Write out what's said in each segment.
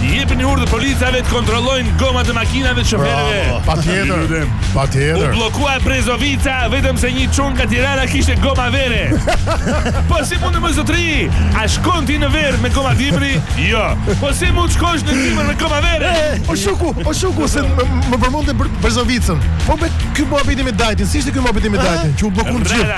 Jepini urdhër policave të kontrollojnë gomat e makinave të shoferëve. Bravo, patjetër. Patjetër. U bllokua Brezovica vetëm se një çun nga Tirana kishte goma vere. po si mundet more zotri? A shkon ti në verë me goma dimri? Jo. Po si mund të shkosh në dimër me goma vere? O po shiko, o po shiko se më, më përmende Brezovicën. Po mo ky muhabeti me Dajtin, si ishte ky muhabeti me Dajtin? Që u bllokun gjithë.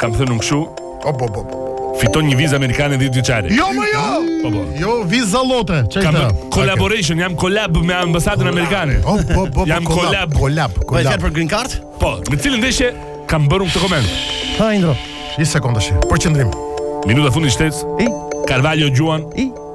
Kam thënë unë kështu. Po po po. po. Fiton një vizë amerikane 10 vjeçare. Jo, më jo. Po po. Jo, vizë, llotari. Çfarë është? Collaboration, jam collab me ambasadën amerikane. Po po po. Jam collab, collab. Po e për green card? Po, në cilën ndeshje kam bërë unë këtë koment. Ha Indro. Një sekondë tash. Përqendrim. Minuta e fundit shtesë. I. Carvalho Juan. I.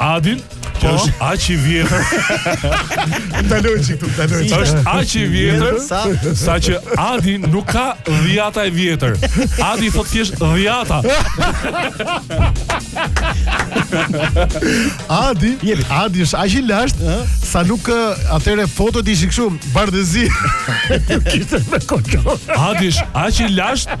Adin, që po. është aq i vjetër. Ndaloj çik këtu, ndaloj. Adi është aq i vjetër sa sa që Adi nuk ka Dhiata e vjetër. Adi thotë thjesht Dhiata. Adi, jemi. Adi është aq i lashtë sa nuk atëre fotot ishin kështu bardhezi. Kishte me kontroll. Adi është aq i lashtë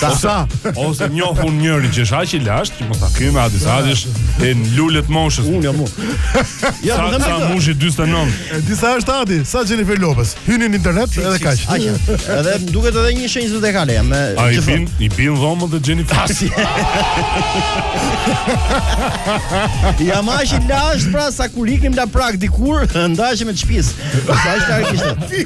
Sa sa? O s'e njoh unë njeri që është aq i lashtë, që mos ta kemi Adin, se Adi është në lule të moshës. Unë jam unë. Ja, Sa po them sa këtë. mushi 49. E di sa është Adi, sa Jennifer Lopez. Hyni në internet edhe kaq. Aq. Edhe më duket edhe një shenjë zodiakale jam. me- A i që bin, i bin dhomën dhe Jennifer. Asi. Jam aq i lashtë pra sa kur ikim nga puna dikur, ndahesha me të shpisë. Se aq larg ishte.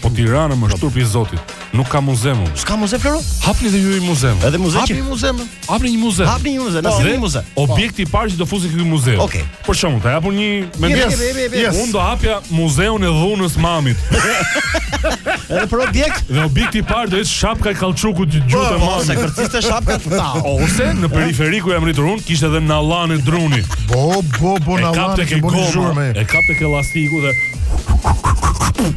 Po Tirana mo është turp i zotit. Nuk ka muze më. S'ka muze Vlora? Hapni dhe ju një muze. Edhe muze që Hapni muze. Hapni një muze. Hapni një muze, na po, sjellni një muze. Po. Objekti i parë që do fusni te ky muze. Okej. Për shembull, ta jap unë një ide. Unë do hapja muzeun e dhunës së mamit. Edhe për objekt. Dhe objekti i parë do ishte shapka e kauçukut të gjuhë të po, mamit. Sa kërciste shapka të ta. Ose në periferi ku jam rritur unë, kishte edhe nallane druri. Bo, bo, bo nallane. E kapte ke goma. E kapte ke elastiku dhe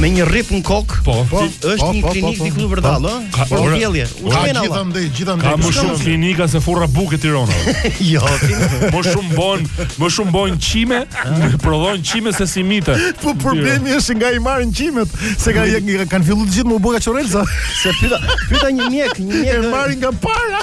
me një rrip në kokë. Po, po, është po, një po, klinikë po, diku vërdallë, ëh? Ka për vjellje. U ka gjithë gjithandej, gjithandej. Ka më shumë klinika se furra buke Tirana. jo, ti. Më shumë bën, më shumë bën qime, prodhon qime se simite. Po problemi është nga i marrin qimet, se ka kanë filluar të gjithë më buka çorrelsa. Se pyta, pyta një mjek, një mjek. E marrin nga para.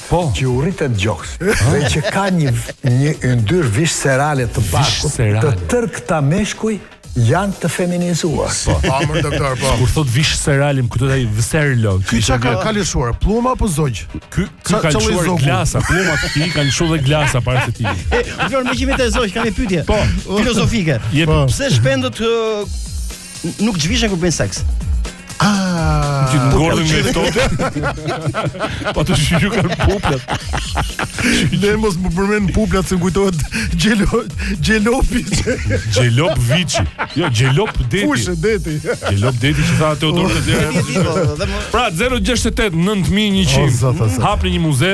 Po. Që u rritet gjoks. Dhe që ka një një yndyr viscerale të barkut, të tërë këta meshkuj janë të feminizuar. Po, aman doktor, po. Kur thotë viscerale këtu ai vserlo. Ky çka ka ka lëshuar, pëllumba apo zogj? Ky ky ka lëshuar glasa, pëllumbat e tij kanë lëshuar dhe glasa para se ti. Flor, meqë jemi te zogjtë, kam një pyetje. Po, filozofike. Po. Pse shpendët nuk zhvishen kur bëjnë seks. Ah, ti ngordh me këto. Po të shihi kan puplat. Ne mos më përmend puplat se s'kujtohet Gjelo Gjelopi. Gjelop Vici. Jo, Gjelop Deti. Fushë Deti. Gjelop Deti që tha Teodor të Pra 068 9100. Hapni një muze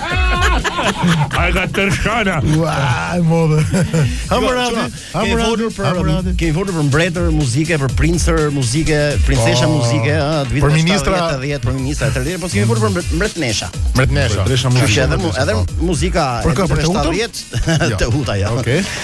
Ai ka tërshana. Ua, e modë. Amrati, Amrati, Amrati. Kemi folur për mbretër muzike, për princër muzike, princesha po, muzike, ëh, të vitit 70, për ministra e tjerë, po kemi folur për mbretëresha. Mbretëresha. Mbretëresha muzike. Edhe edhe muzika e 70 të huta ja. Okej.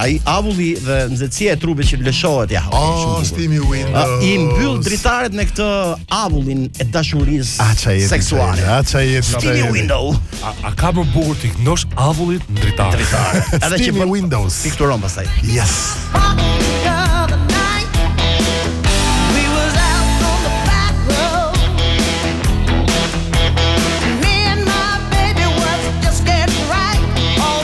ai avulli dhe nxehtësia e trupit që lëshohet ja. Oh, steamy windows. I mbyll dritaret me këtë avullin e dashurisë seksuale. A ça je ti? Steamy windows. A, a ka më bukur t'i ndodhë avullit në dritare? Dritare. Edhe që bën windows. Pikturon pastaj. Yes.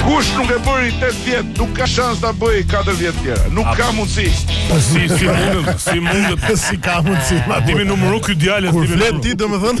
Kush nuk e bëri 8 vjet, nuk ka shans ta bëjë 4 vjet tjera. Nuk ka mundësi. Po si si mundën, si mundet, si ka mundësi. A di me numëru ky djalë? Kur flet ti domethënë?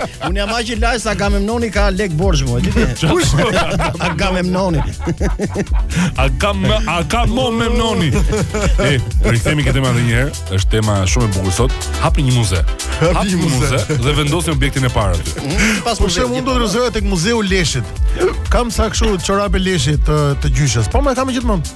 Unë jam aq i lashtë sa Agamemnoni ka lek borxh mo, e di ti. Kush? Agamemnoni. A ka më a ka më me noni. E, rikthemi këtë tema edhe një herë, është tema shumë e bukur sot. Hapni një muze. Hapni një muze dhe vendosni objektin e parë aty. Pas Për shembull, unë do të rrëzoja tek muzeu i leshit. Kam sa kështu çorape leshi të, të gjyshes. Po më e kam gjithmonë.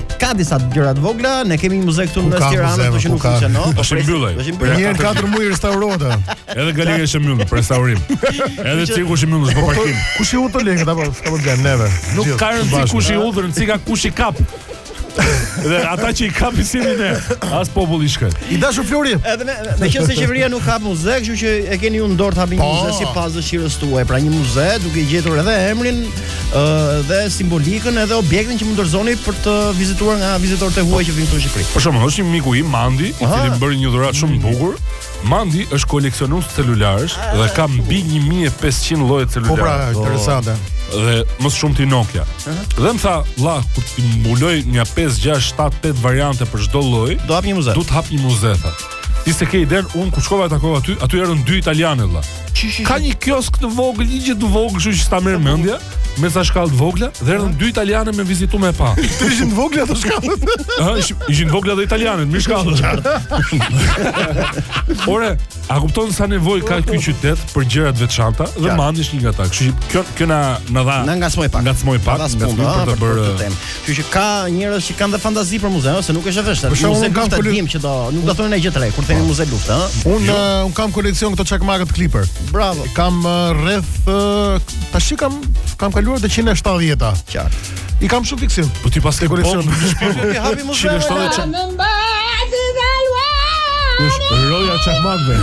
Ka disa gjëra të vogla, ne kemi një muze këtu në mes të Tiranës, por që nuk funksionon. Po është mbyllur. Do jetë mbyllur. Një herë në katër muaj restaurohet. Edhe galeria është mbyllur për restaurim. Edhe ti kush i mbyll në po, parkim. Kush i udhë lekët apo s'ka problem neve. Nuk ka rëndësi kush i udhën, si ka kush i kap. Dhe ata që i kapin si ne, as populli shkret. I dashur Flori. Edhe me me qenë se qeveria nuk ka muze, kështu që e keni ju në dorë të hapni një po. muze sipas dëshirës tuaj, pra një muze duke gjetur edhe emrin ë uh, dhe simbolikën edhe objektin që mund të dorëzoni për të vizituar nga vizitorët e huaj që vijnë në Shqipëri. Për shembull, është një miku im Mandi, i cili bëri një dhuratë shumë të bukur. Mandi është koleksionues celularësh dhe ka mbi 1500 lloje celularësh. Po pra, është interesante. Dhe më shumë tip Nokia. Dhe më tha, "Vlla, kur t'i mbledh nga 5, 6, 7, 8 variante për çdo lloj, do hap një muze." Do të hap një muze. Ti s'e ke idenë, unë ku shkova e takova aty, aty erdhën dy italianë, vëlla. Ka një kioskë të vogël, një gjë të vogël, kështu që s'ta merr mendja, me sa shkallë të vogla, dhe erdhën dy italiane me vizitu me pa. Të ishin të vogla shkallët. Ëh, ishin, ishin të vogla dhe italianet, me shkallë. Ore, a kupton sa nevojë ka ky qytet për gjëra të veçanta dhe Mandi është një nga ta. Kështu që kjo kjo na na dha Na ngacmoi pak. Ngacmoi pak, Na dha spunt, ngacmoi a, për të për- për bërë këtë temë. Kështu që ka njerëz që kanë dhe fantazi për muze, ëh, se nuk është e vështirë. Për shembull, Muze unë kam lufta kole- dim që do, nuk do thonë ne gjë të re kur themi muze lufte, ëh. Unë Jo. uh, un kam koleksion këto çakmakët Clipper. Bravo. Kam uh, rreth uh, tash i kam kam kaluar të 170-a. Qartë. I kam shumë fiksim. Po ti paske koleksion. Shpirti ti hapi muze. 170 çak. Më mbajtë dhe luaj Roja çakmakëve.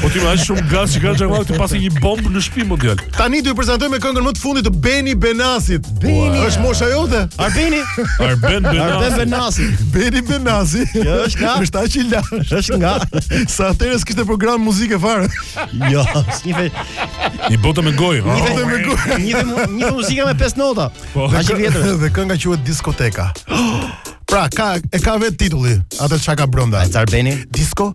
Po ti me aq shumë gaz që kanë çakmak ti paske një bombë në shtëpi more djalë. Tani do ju prezantoj me këngën më të fundit të Beni Benasit. Beni. Është mosha jote? Arbeni. Arben Benasi. Arben Benasi. Beni Benasi. Kjo është nga. Është aq i lashtë. Është nga. Sa atëherë s'kishte program muzike fare. Jo, s'njihej. E bënte me gojë. E bënte me gojë. Një një muzikë me pesë nota. Po. Aq i vjetër. Dhe kënga quhet Diskoteka. Pra, ka, e ka vetë titulli, atë që ka brënda. Arbeni. Disko,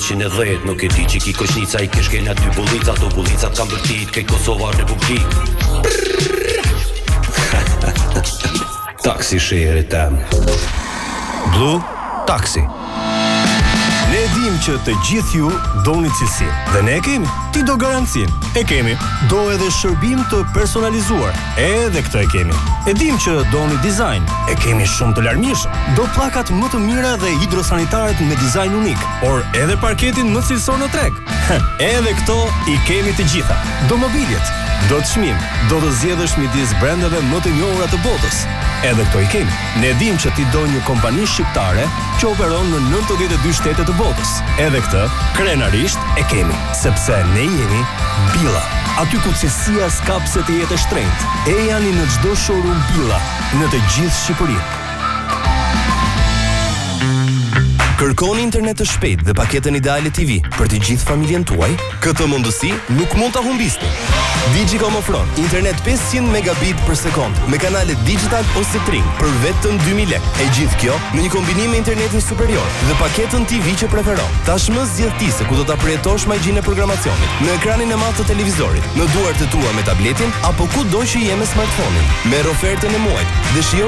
Qind e dhjetë nuk e di qi ki koshnica i kish ken dy bullica ato bullicat kan bërtit krejt Kosova Republik Taksi shere tem Blu Taksi Ne e dimë që të gjithë ju doni cilësi dhe ne e kemi ti do garancinë e kemi do edhe shërbim të personalizuar edhe këtë e kemi e dimë që doni dizajn e kemi shumë të larmishëm do pllakat më të mira dhe hidrosanitaret me dizajn unik por edhe parketin më cilësor në treg. Edhe këto i kemi të gjitha. Do mobiljet, do çmim, do të zgjedhësh midis brendeve më të njohura të botës. Edhe këto i kemi. Ne dimë që ti do një kompani shqiptare që operon në 92 shtete të botës. Edhe këtë krenarisht e kemi, sepse ne jemi Bila. Aty ku cilësia s'ka pse të jetë e shtrenjtë. Ejani në çdo showroom Bila në të gjithë Shqipërinë. Kërkoni internet të shpejtë dhe paketën ideale TV për të gjithë familjen tuaj? Këtë mundësi nuk mund ta humbisni. Digicom ofron internet 500 megabit për sekond me kanalet Digitalb ose Tring për vetëm 2000 lekë. E gjithë kjo në një kombinim me internetin superior dhe paketën TV që preferon. Tashmë zgjedh ti se ku do ta përjetosh magjinë e programacionit, në ekranin e madh të televizorit, në duart e tua me tabletin apo kudo që je me smartphone-in. Merr ofertën e muajit dhe shijo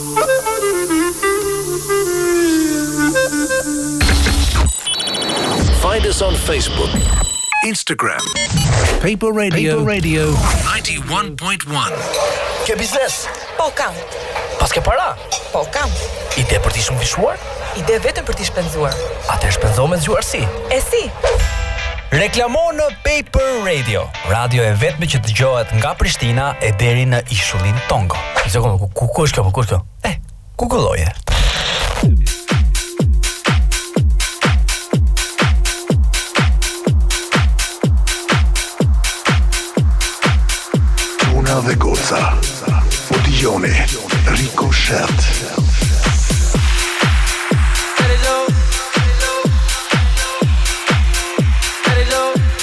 Find us on Facebook, Instagram, Paper Radio, Paper Radio 91.1. Ke biznes? Po kam. Paske para? Po kam. Ide për t'i shumëfishuar? Ide vetëm për t'i shpenzuar. Atëherë shpenzo me zgjuarsi. E si? Reklamo në Paper Radio. Radio e vetme që dëgjohet nga Prishtina e deri në ishullin Tongo. Sekondë, ku, ku, ku është kjo, ku është kjo? Eh, ku qëllove? Tuna dhe Goca, Odijone, Riko Shetë.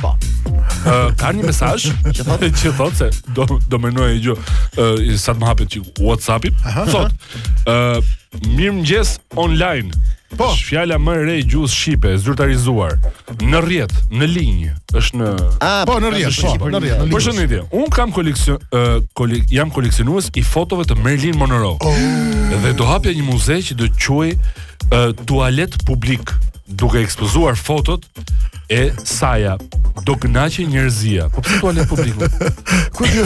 Po. Ë ka një mesazh që thotë që thotë se do do mendojë gjë ë sa të më hapet çik WhatsApp-i. Thotë ë mirëmëngjes online. Po. Është fjala më e re e gjuhës shqipe e zyrtarizuar në rrjet, në linjë, është në A, Po, në rrjet, është po, Shqipëri. në rrjet, në linjë. Përshëndetje. Unë kam koleksion ë, kole, jam koleksionues i fotove të Marilyn Monroe. Oh. Dhe do hapja një muze që do quhej ë, tualet publik. duke ekspozuar fotot e saja do kënaqej njerëzia. Po pse tualet publik? Ku di?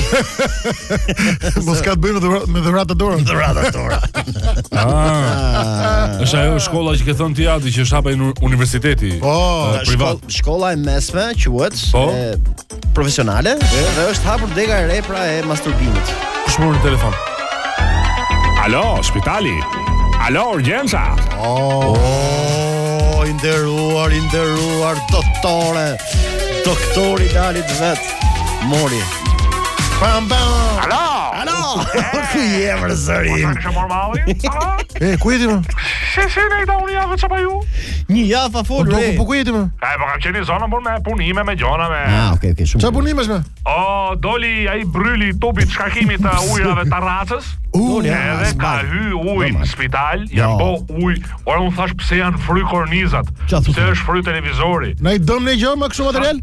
Mos ka të bëjë me dhuratë me dhuratë dorë. Dhuratë dorë. Ah. Është ajo shkolla që ke thënë ti Adi që është hap në universiteti. Po, shkolla e mesme quhet. Po. profesionale dhe është hapur dega e re pra e masturbimit. Kush mori në telefon? Alo, spitali. Alo, urgjenca. Oh, oh i nderuar, i nderuar doktore. Doktori Dalip vetë mori. Pam pam. Alo. Alo. Ku je vërzëri? S'të mori malli? E, ku je ti më? Se se ne da unë javë pa ju? Një javë pa folur. Po ku po ku je ti më? E po kam qenë i zonë pak me punime me gjona me. Ah, okay, okay, shumë. Çfarë punimesh më? O, doli ai bërryli tubit të shkarkimit të ujërave tarracës. Doli edhe ka hy ujë në spital, ja po ujë. Ora un thash pse janë fry kornizat? Pse është fry televizori? Nai dëm nai gjë më kështu material?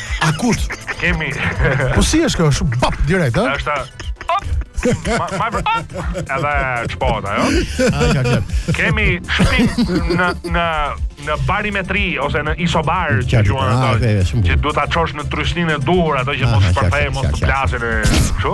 Akut. Kemi. Po si është kjo? Është bap direkt, ha? Është Ma, ma, ma, edhe ç'bot, jo? Kemi shpi në, në në barimetri ose në isobar që quhen ah, ato që duhet ta çosh në trysninë e duhur ato që mos shpërthej mos të plasin e kështu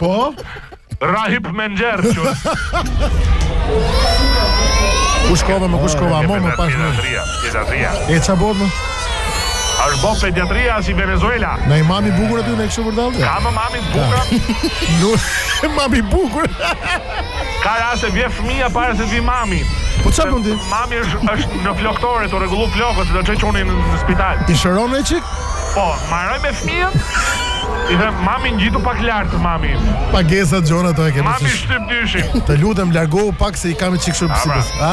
Po? Rahip Menjer që Ku shkova më, ku shkova, mo më pas më. Pediatria, pediatria. E ça bohet më? A është bo pediatria si Venezuela? Naj mami bukur aty në kështu vërdallë? Ka më mami bukur? Nuk, mami bukur. Ka raste vjen fëmija para se të vi mami. Po çfarë bën ti? Mami është është në floktore, të rregulluar flokët, do çoj çunin në spital. I shëron ai çik? Po, mbaroj me fëmijën. I them mami ngjitu pak lart mami. Pagesat gjëra ato i kemi. Mami shtyp dyshin. Të lutem largohu pak se i kam çik shumë sipas. A?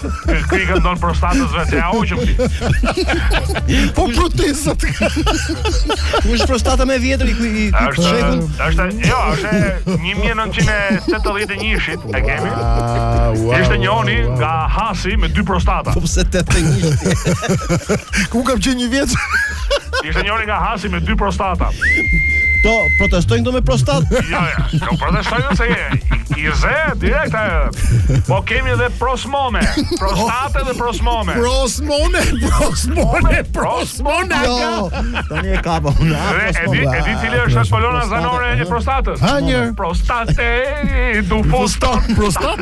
Ky ky i këndon prostatës vetë, ja hoqëm ti. Po protezat. Ku është prostata më e vjetër i ky i ky Është shekun? është jo, është e 1981-shit e kemi. Ishte njoni nga Hasi me dy prostata. Po pse 81? Ku kam qenë një vjeç? Ishte njëri nga Hasi me dy prostata. Po, protestojnë këto me prostat? Jo, jo, jo protestojnë se je. I ze direkt ajo. Po kemi edhe prosmone, prostate dhe prosmone. Prosmone, prosmone, prosmone. Jo, tani e kapa unë. E di, e di cili është kolona zanore e prostatës. Ha një prostate, du fuston prostat.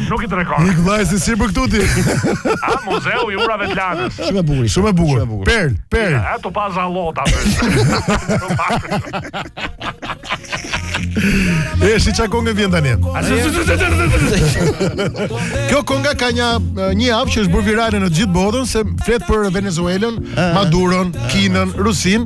Nuk i tregon. Ik vllai se s'je për këtu ti. A muzeu i urave të Lanës. Shumë e bukur. Shumë e bukur. Shumë e bukur. Perlë, perlë. Ja, tu pa zallot aty. E shi ça konge vjen tani? Kjo konga ka një një javë që është bërë virale në gjithë botën se flet për Venezuelën, Maduron, Kinën, Rusinë.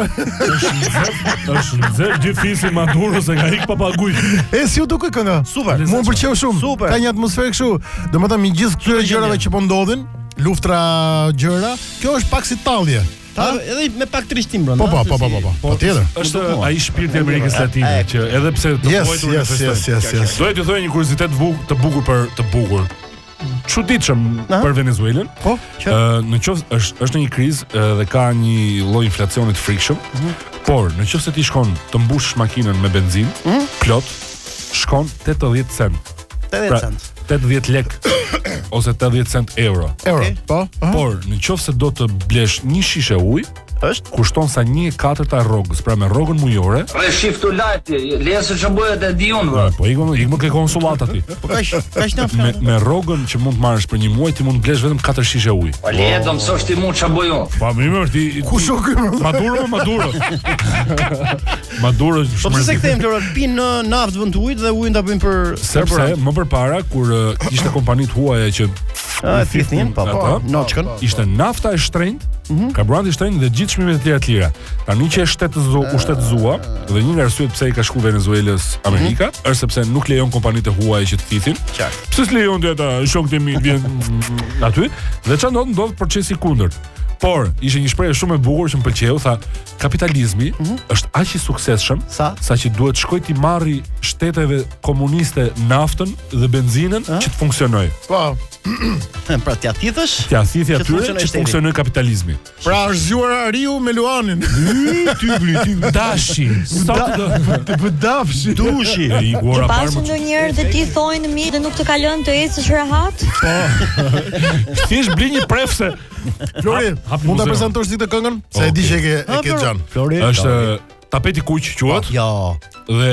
E ka nxjerrë dy fisi Maduro se ka ik papaguj. E si t'u duk kënga? Super. Mu më pëlqeu shumë. Super. Ka një atmosferë kështu. Domethënë me gjithë këtyre gjërave që po ndodhin, luftra gjëra, kjo është pak si tallje. Ta, edhe me pak trishtim brenda. Po, po, po, po, po, po. Po tjetër. Është ai shpirti i Amerikës Latine që edhe pse të vojtur në festë. Yes, yes, yes, yes. Do të thoja një kuriozitet të bukur për të bukur. çuditshëm për Venezuelën. Po, që uh, në qoftë është është në një krizë uh, dhe ka një lloj inflacioni të frikshëm. Mm -hmm. Por në qoftë se ti shkon të mbushësh makinën me benzinë, mm -hmm. plot shkon 80 cent. Pra, 80 cent. 80 lek ose 80 cent euro. Euro, okay. po. Uh -huh. Por në qoftë se do të blesh një shishe ujë, Është? Kushton sa një e katërta e rrogës, pra me rrogën mujore. Re shiftu lajti, lesë që bëhet e di unë, vë. Po ikon, ikim te konsullata aty. Po kaq, kaq na fton. Me, me rrogën që mund të marrësh për një muaj ti mund të blesh vetëm 4 shishe ujë. Po le, do mësosh ti mua çfarë bëj unë. Po më mirë ti. Ku shoh ky? Maduro, Maduro. Maduro. Po pse se kthejmë Lora pimë naftë në vend të ujit dhe ujin ta bëjmë për sepse më përpara kur ishin kompanitë e huaja që A e thithnin, po, po, noçkën. Ishte nafta e shtrenjtë, mhm. karburanti i shtrenjtë dhe gjithë çmimet e tjera të lira. Tani që është shtetëzu, u shtetëzua dhe një nga arsyet pse i ka shku Venezuelës mhm. Amerika, është sepse nuk lejon kompanitë e huaja që të thithin. Pse s'lejon ti ata shokët e mi vijnë aty? Dhe ça ndodh? Ndodh procesi kundërt. Por ishte një shprehje shumë e bukur që më pëlqeu, tha kapitalizmi mm -hmm. është aq i suksesshëm sa sa që duhet shkojë t'i marri shteteve komuniste naftën dhe benzinën që të funksionojë. Po. pra t'ja thithësh? T'ja thithi aty që të funksionojë kapitalizmi. Pra është zgjuar Ariu me Luanin. Ty gri ti dashi. Sa do të bëj dafshi? Dushi. Ai gora parë. Pasun ndonjëherë dhe ti thonë mi dhe nuk të ka lënë të ecësh rehat? Po. Ti e bli një prefse. Flori, mund ta prezantosh ti të këngën? Se e di që e ke e ke xhan. Flori. Është tapeti kuq quhet. Jo. Dhe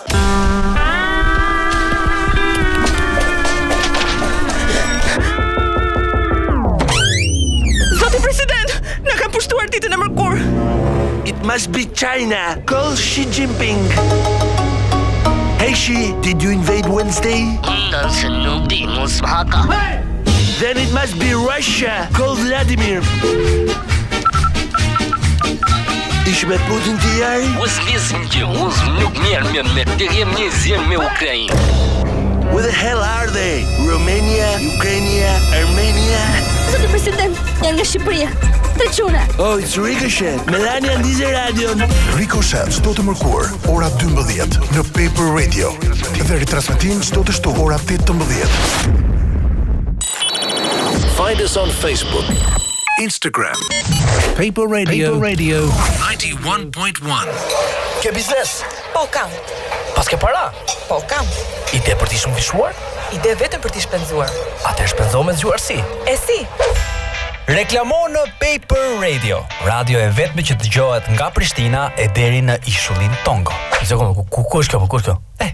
Zoti president, na kanë pushtuar ditën e mërkurë. It must be China. Call Xi Jinping. Hey Xi, did you invade Wednesday? Ndonëse nuk di, mos më haka. Then it must be Russia. Call Vladimir. Ish me Putin ti jari? Mos lisë më gjë, mos nuk mjerë me me të rjem një zjenë me Ukrajin. Where the hell are they? Romania, Ukrajnia, Armenia? Zoti president, janë nga Shqipëria. Tre çuna. Oh, it's Ricochet. Melania Ndize Radio. Ricochet, çdo të mërkurë, ora 12, në Paper Radio. Dhe ritransmetim çdo të shtunë, ora 18. Find us on Facebook. Instagram Paper Radio Paper Radio 91.1 Ke biznes? Po kam. Paske para? Po kam. Ide për t'i shumëfishuar? Ide vetëm për t'i shpenzuar. Atëherë shpenzo me zgjuarsi? E si? Reklamo në Paper Radio, radio e vetme që dëgjohet nga Prishtina e deri në ishullin Tongo. Një sekundë, ku, ku, ku është kjo, ku është kjo? Eh,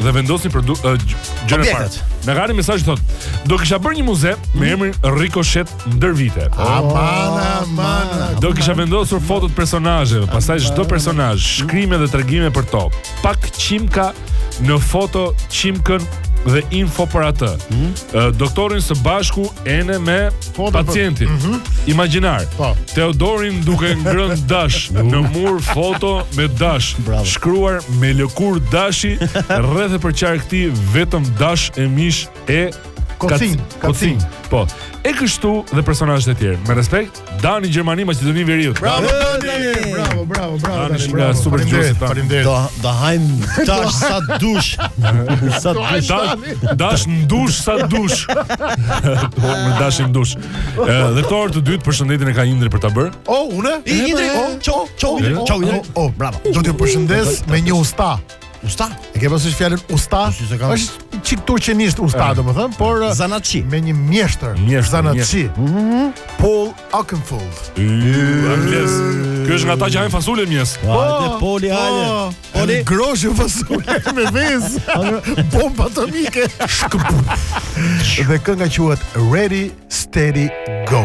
dhe vendosni për du- ë, gj- gjëra e parë. Objektet. Na ka një mesazh që thotë, do kisha bërë një muze me emrin Ricochet ndër vite. Aman, aman. Do kisha vendosur fotot e personazheve, pastaj çdo personazh, shkrime dhe tregime për to. Psh Çimka në foto Çimkën dhe info për atë. Ë, Doktorin së bashku ene me Foto për- pacientin imagjinar. Po. Teodorin duke ngrënë dash në mur foto me dash, Bravo. shkruar me lëkurë dashi, rreth e përqark tij vetëm dash e mish e Kocin, kac- kocin. Po. E kështu dhe personazhet e tjerë. Me respekt, Dani Gjermani Maqedoni e Veriut. Bravo, Dani! Bravo, bravo, bravo, Dani, Dani, nga bravo. super Faleminderit, dëgjuesit tanë. faleminderit. Do do hajm dash sa dush. Sa dush. Dash, Dash n'dush sa dush. Po më dash n'dush. Ë, Dhe këtë orë të dytë përshëndetjen e ka Indri për ta bërë. O, unë? I Indri, o, çau, çau, Indri, çau, Indri. O, bravo. Do t'ju përshëndes me një usta. Usta? E ke pasur fjalën usta? Është çik turqenisht usta, domethënë, por zanatçi me një mjeshtër. Mjeshtër, zanatçi. Paul Oakenfold. Anglez. Ky është nga ata që hanë fasule n'mjes. Hajde, po, poli, hajde. po, Poli. edhe Groshë fasule me vezë. Bomba atomike. Dhe kënga quhet Ready Steady Go.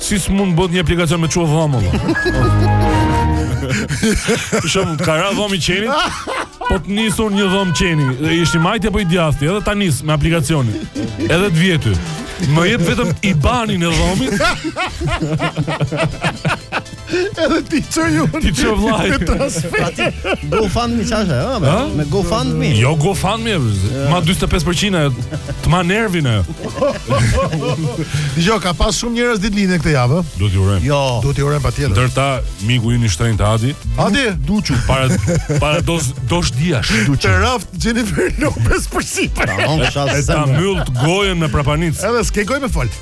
Si s'mund bëhet një aplikacion me çu dhom apo? Për shembull të ka ra dhomi i qenit. Po të nis unë një dhom qeni, dhe ish i majtë apo i djathtë, edhe ta nis me aplikacionin. Edhe të vjen ty. Më jetë vetëm IBAN-in e dhomit. Edhe t'i çoj ju. T'i çoj vllai. Go fund me çfarë? Ëh, me go fund me. Jo go fund me. Ma 45% ajo. Të ma nervin ajo. Jo, ka pas shumë njerëz ditëlindje këtë javë. Do t'i urojmë. Jo. Do t'i urojmë patjetër. Ndër ta miku ynë i shtrenjtë Adi. Adi, duçu para para dos dos dias. Duçu. Të raft Jennifer Lopez përsipër. Ta mbylltë gojën me prapanicë. Edhe s'ke gojë me fol.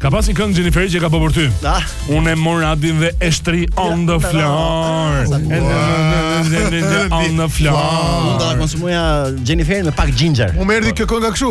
Ka pas një këngë Jennifer që ka bërë për ty. Da. Unë e marr Adin dhe e shtrij on the floor. On the floor. Unë do ta konsumoja Jenniferin me pak ginger. U nxerrdi kjo kënga kështu.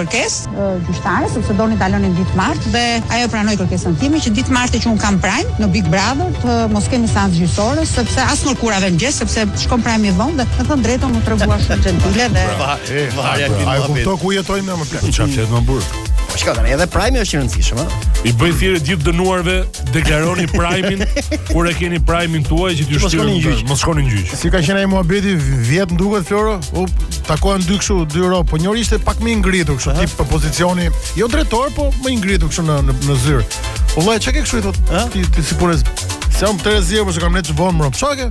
kërkesë gjyqtares sepse donin ta linin ditë martë dhe ajo pranoi kërkesën time që ditë martë që un kam prime në Big Brother të mos kemi seancë gjyqësore sepse as mërkurave mëngjes sepse shkon prime i vonë dhe të them të drejtën u tregua shumë gentile dhe Pa, e, pa, ja kemi marrë. Ai kupto ku jetojmë ne më plak. Çka flet më burr? Po shikoj tani, edhe Prime është i rëndësishëm, ëh. I bëj thirrje gjithë të dënuarve, deklaroni Prime-in kur e keni Prime-in tuaj që t'ju shtyhet. Mos shkoni në gjyq. Si ka qenë ai muhabeti vjet m'duket Floro? U takohen dy kështu, dy euro, po njëri ishte pak më i ngritur kështu, tip pozicioni, jo drejtor, po më i ngritur kështu në në zyrë. Po vëllai çka ke kështu i thotë? Ti ti si punë? S'jam ters i zi, por s'kam ne ç'bon më. Çka ke?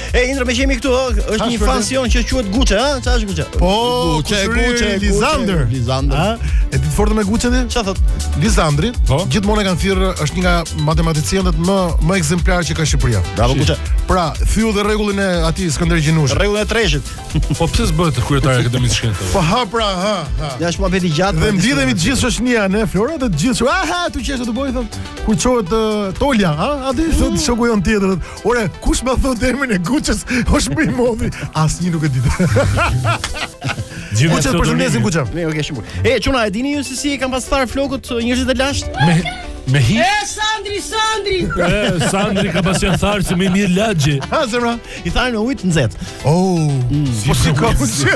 E ndërmjet kemi këtu, ë, është një fans jon që quhet Guçe, ë? Çfarë është Guçe? Po, Guçe, Guçe, Lizander. Lizander. Ë? E di historinë me Guçën? Çfarë thot? Lizandri, po? gjithmonë e kanë thirrë, është një nga matematicianët më më ekzemplar që ka Shqipëria. Bravo Guçe. Pra, thyu dhe rregullin e atij Skënder Gjinushit. Rregullin e treshit. Po pse s'bëhet kryetar i Akademisë së Shkencave? Po ha pra, ha, ha. Ja është muhabet i gjatë. Dhe mblidhemi të gjithë shoqnia në Flora të gjithë. Aha, të qesh të bëj thot. Kur çohet Tolja, ha? Adi shoku jon tjetër. Ore, kush ma thot emrin e Guçës, është më i madhi. Asnjë nuk e di. Gjithë Guçës e përshëndesim donimin. Guçën. Ne, okay, shumë. bukur. E, çuna, e dini ju se si e kanë pas tharë flokët e, njerëzit e lashtë? Me me hi. E Sandri, Sandri. E, Sandri ka pas atë tharësen më të mirë në lagje. Ha, zemra. I thanin në ujë të nxehtë. Oh, po si ka mundësi?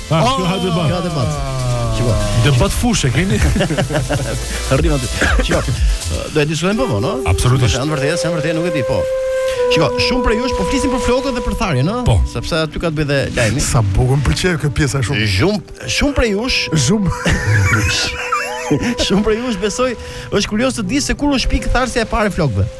Ha, ah, kjo ha debat. Kjo ha debat. Shiko. Debat fushë keni. Rrim aty. Shiko. Do e diskutojmë më vonë, no? Absolutisht. Është vërtetë, është vërtetë, nuk e di po. Shiko, shumë prej jush po flasim për flokët dhe për tharjen, ëh? Po. Sepse aty ka të bëjë dhe lajmi. Sa bukur më pëlqeu kjo pjesa shumë. Shumë, shumë prej jush, shumë. shumë prej jush besoj, është kurioz të di se kur u shpik tharësja e parë e flokëve.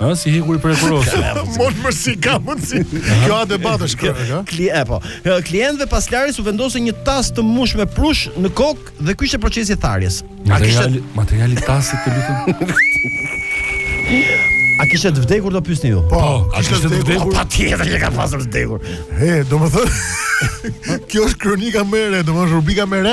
Ha, si hekuri për hekurosje. Mos më si ka mundsi. Kjo ha debat është kjo, kjo? Kli, e po. Ë, Klientëve pas larjes u vendosnin një tas të mbush me prush në kokë dhe ky ishte procesi i tharjes. A kishte Materiali, materiali tasit të lutem. a kishte të vdekur do pyesni ju? Po, a kishte të vdekur? Patjetër që ka pasur të vdekur. He, domethënë Kjo është kronika më e re, domethënë rubrika më e re,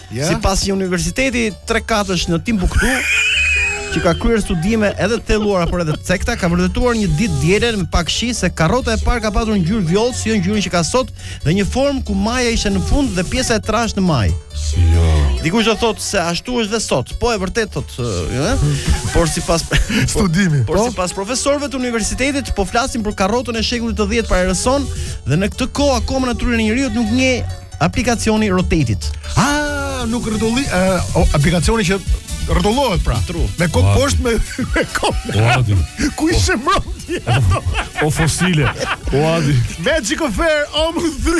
Ja. Sipas një universiteti trekatësh në Timbuktu, që ka kryer studime edhe të thelluara por edhe të cekta, ka vërtetuar një ditë të diele me pak shi se karrota e parë ka patur ngjyrë vjollcë, jo ngjyrën që ka sot, dhe një formë ku maja ishte në fund dhe pjesa e trashë në majë. Si jo. Dikush do thotë se ashtu është dhe sot. Po e vërtet thotë, ë, ë, por sipas Studimi, por po. sipas profesorëve të universitetit po flasim për karrotën e shekullit të 10 para erës sonë dhe në këtë kohë akoma në natyrën e njeriut nuk nje Aplikacioni Rotate-it. Ah, nuk dolli, aplikacioni që rrotullohet pra. Tru. Me kokë poshtë me me kokë. O Adi. Ku i shikon ti ato? O fosile. O Adi. Magic of Air Omo 3.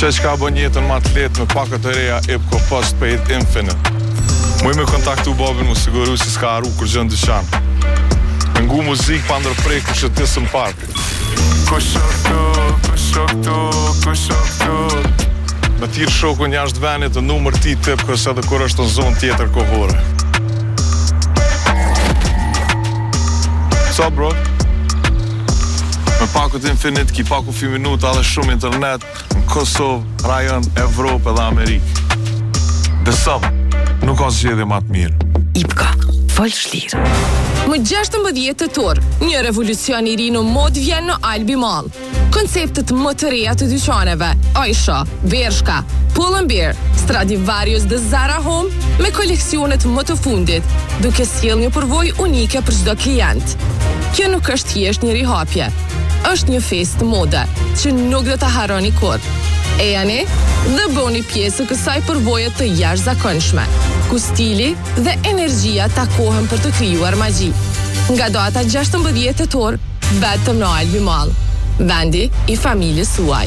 Qe çka bon jetën ma të lehtë me pakot e reja Ipko Post Paid Infinite Muj me kontaktu babin m'u siguru qi s'ka harru kurgjo në dyqan Me ngu muzik pa ndërpre kur shëtis në park Kush o këtu, kush o këtu, kush o këtu Me thirr shokun jashtë venit te numri i tij pikërisht edhe kur është në zonë tjetër kohore Sa bro? Me Pakot Infinit, ki paku fi minuta dhe shumë internet Në Kosovë, rajon, Evropë dhe Amerikë. Beso, nuk ka zgjedhje më të mirë. Ipko, fol shlirë. Më 16 tetor, një revolucion i ri në modë vjen në Albi Mall. Konceptet më të reja të dyqaneve, Oysho, Bershka, Pull and Bear, Stradivarius dhe Zara Home me koleksionet më të fundit, duke sjellë një përvojë unike për çdo klient. Kjo nuk është thjesht një rihapje, Është një festë mode që nuk do ta harroni kurrë. Ejani dhe bëhuni pjesë e kësaj përvoje të jashtëzakonshme, ku stili dhe energjia takohen për të krijuar magji. Nga data 16 tetor, vetëm në Albi Mall, vendi i familjes suaj.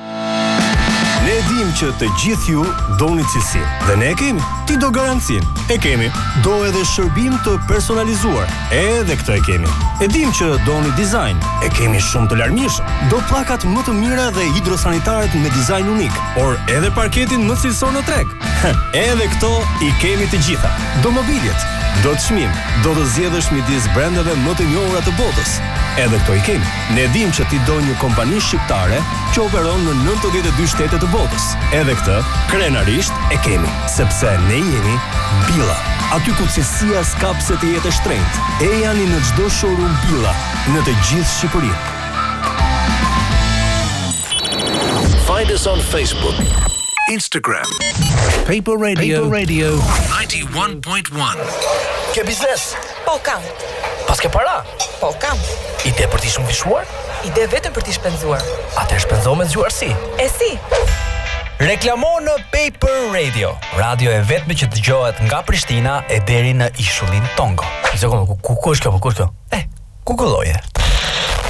Ne e dimë që të gjithë ju doni cilësi dhe ne e kemi. Ti do garancinë, e kemi. Do edhe shërbim të personalizuar, edhe këtë e kemi. E dimë që doni dizajn, e kemi shumë të larmishëm. Do pllakat më të mira dhe hidrosanitaret me dizajn unik, por edhe parketin më cilësor në treg. edhe këto i kemi të gjitha. Do mobiljet, do dhe çmim, do të zgjedhësh midis brendeve më të njohura të botës. Edhe këto i kemi. Ne e dimë që ti do një kompani shqiptare që operon në nëntëdhjetë e dy shtete të botës. Edhe këtë, krenarisht, e kemi, sepse ne jemi Billa. Aty ku cilësia s'ka pse të jetë e shtrenjtë. Ejani në çdo showroom Billa në të gjithë Shqipërinë. Find us on Facebook, Instagram, Paper Radio, Paper Radio 91.1. Ke biznes? Po kam. Paske para? Po kam. Ide për t'i shumëfishuar? Ide vetëm për t'i shpenzuar. Atëherë shpenzo me zgjuarsi. E si? Reklamo në Paper Radio, radio e vetme që dëgjohet nga Prishtina e deri në ishullin Tongo. Sekondë, ku ku është kjo? Ku është kjo? Eh, Googleoje.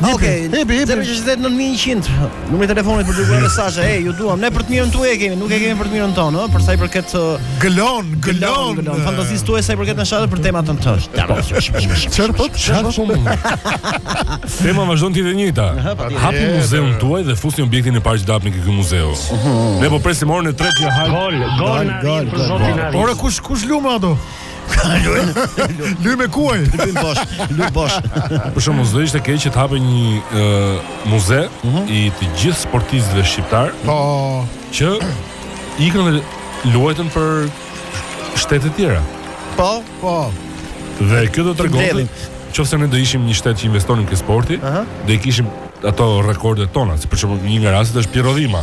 Okej, okay, hepi, hepi. 069100. Numri i telefonit për të dërguar mesazhe. Ej, ju duam. Ne për të mirën tuaj e kemi, nuk e kemi për të mirën tonë, ëh, për sa i përket uh, gëlon, gëlon, gëlon. Fantazisë tuaj sa i përket mesazheve për temat të tjera. Po, çfarë po? Çfarë po? Tema vazhdon të jetë e njëjta. Hapni muzeun tuaj dhe futni objektin e parë që doni te ky muze. Mhm. Ne po presim orën e tretë ja hal. Gol, gol, gol. Ora kush kush luma ato? Luj me kuaj. Luj bosh, luj bosh. Për shembull s'do ishte keq që të hapej një uh, muze mm -hmm. i të gjithë sportistëve shqiptarë. Po. Që ikën dhe luajtën për shtete tjera. Po, po. Dhe kjo do të tregonte qoftë se ne do ishim një shtet që investonim te sporti, uh -huh. do i kishim ato rekordet tona, si për shembull një nga rastet është Pirro Dhima.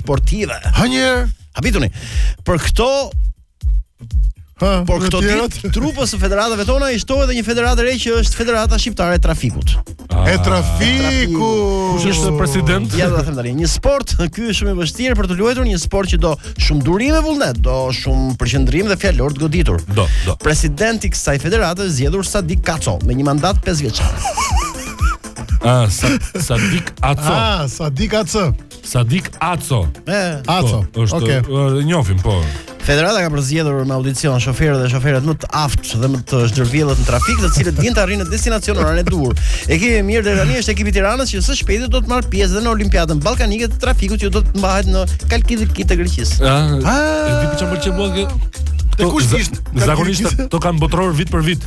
sportive. Ha një herë. Habituni. Për këto Ha, por këto ditë trupës së federatave tona i shtohet edhe një federatë re që është Federata Shqiptare e Trafikut. Ah. E trafikut. Kush është president? Ja do ta them tani. Një sport, ky është shumë i vështirë për të luajtur, një sport që do shumë durim e vullnet, do shumë përqendrim dhe fjalor të goditur. Do, do. Presidenti i kësaj federate është zgjedhur Sadik Aco me një mandat 5 vjeçar. Ah, Sa Sadik Aco. Ah, Sadik Aco. Sadik Aco. E, Aco. Po, është okay. e njohim po. Federata ka përzgjedhur me audicion shoferet dhe shoferët më të aftë dhe më të zhdërvjellët në trafik, të cilët dinë të arrijnë në destinacion orën e duhur. Ekipi më i mirë deri tani është ekipi i Tiranës që së shpejti do të marrë pjesë dhe në Olimpiadën Ballkanike të trafikut që do të mbahet në Kalkidiki të Greqisë. Ah, e di pse më çelbon kë. Të kush ishte? Zakonisht këto kanë botëror vit për vit.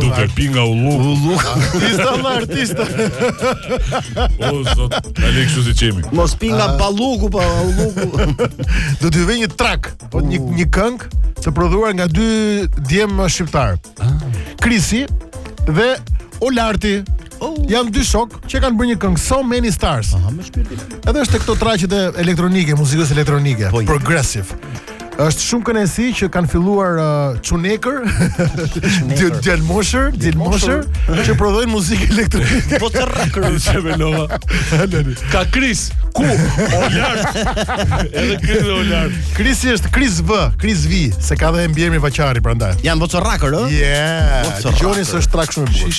Duke pi nga ullu. Ullu. Artista më artista. o zot, a le kështu si çemi. Mos pi nga balluku pa ullu. Do të vë një trak, po një një këngë të prodhuar nga dy djem shqiptarë. Krisi dhe Olarti. Oh. Janë dy shokë që kanë bërë një këngë So Many Stars. Aha, me shpirt. Edhe është tek këto traket e elektronikes, muzikës elektronike, po, progressive. Është shumë kënaqësi që kanë filluar uh, çunakër, djelmosha, djelmosha, që prodhojnë muzikë elektronike. Vocërrakër u çevelova. Ka Kris, ku? Olart. Edhe Kris Olart. Krisi është Kris V, Kris V, se ka dhe mbiemrin Vaçari prandaj. Janë vocërrakër, ë? Yeah. Dëgjoni se është trak shumë i bukur.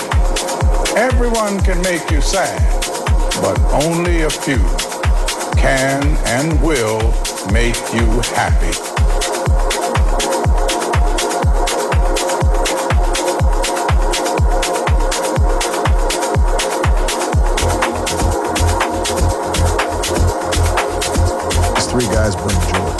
everyone can make you sad, but only a few can and will make you happy. three guys bring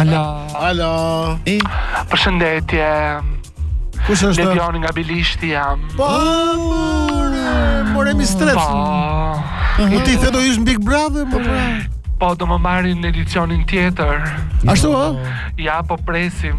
Alo. Alo. I. Përshëndetje. Kush është? Ledioni nga Bilishti jam. Po. Por e mi stres. Po. Më ti the do ishe në Big Brother, po pra. Po do më marrin në edicionin tjetër. Ashtu ë? Ja, po presim.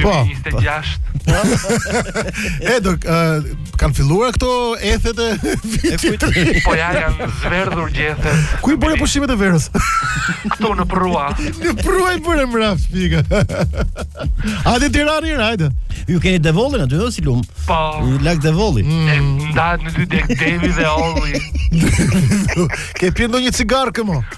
Po. 2026. E do, uh, kanë filluar këto ethet e vitit. Po ja janë zverdhur gjethet. Ku i bëre pushimet e verës? Këtu në përrua. Në përrua i bëre mraf pika. Hajde Tiranë, hajde. Ju keni Devollin aty, ëh, si lum. Po. Ju lag Devolli. E ndahet në dy degë Devi dhe Olli. Ke pirë ndonjë cigare ti mo?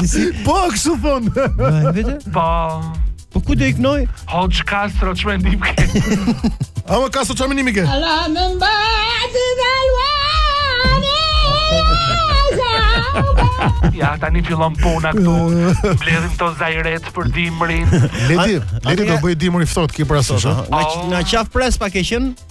Si si? Po kështu thon. Vetë? Po. Po ku do i këndoj? Hoxh Castro çmë ndim ke. A më kaso çamë nimi ke? Ala më mbajti dalwani. Ja, tani fillon puna këtu. Mbledhim dhe zairet për dimrin. Leti, Leti do bëjë dimër i ftohtë ki parasysh. Nga nga qaf pres pak e keqe?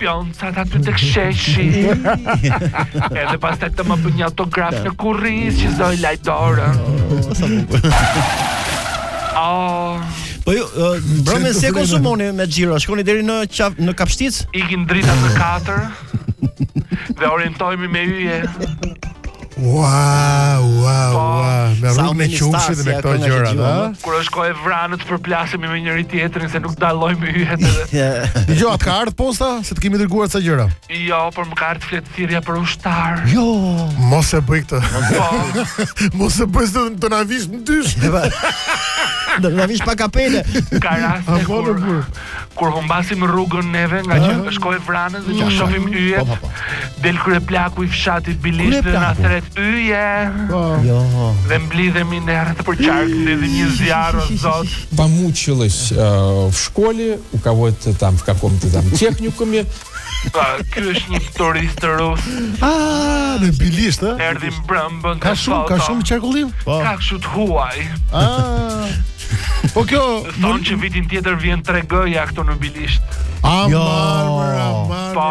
pionsat aty tek sheshi Edhe pastaj të më bëjë një autograf në kurriz që zoj lajtorën Oh, Po ju, ë, mbrëmjen si e konsumoni me xhiro? Shkoni deri në qaf, në Kapshtic? Ikin dritat në katër Dhe orientohemi me yje Ua, ua, po, ua, me rrugë me qumshi dhe me këto gjëra, da? Kur është kohë e vranët përplasemi me njëri-tjetrin se nuk dallojmë më yjet edhe. Dëgjo, a të ka ardh posta se të kemi dërguar ca gjëra. Jo, por më ka ardhur fletëthirrja për ushtar. Jo, mos e bëj këtë. Po. Mos e bëj se do na vish në dysh. Do na vish pa kapele. Ka rast që kur. kur humbasim rrugën neve ngaqë Ëh. shkon vranët dhe s'i Mm. shohim Po, yjet, po, po. del kryeplaku i fshatit Bilisht dhe na Kryeplaku. thret yje. Po. Jo. Dhe mblidhemi ne rreth e përqark mbledhim një zjarr o zot. Pamuqëllësh, uh, shkoli, u ka vojtë të tam, ka kom të tam. Qek një këmje, Pa, ky është një turist rus. Ah, në Bilisht, ë? Erdhi mbrëmë. Ka shumë, ka shumë qarkullim. Po. Ka kështu të huaj. Ah. Po kjo, thonë që vitin tjetër vjen 3G ja këtu në Bilisht. Ah, jo, marr, marr. Po,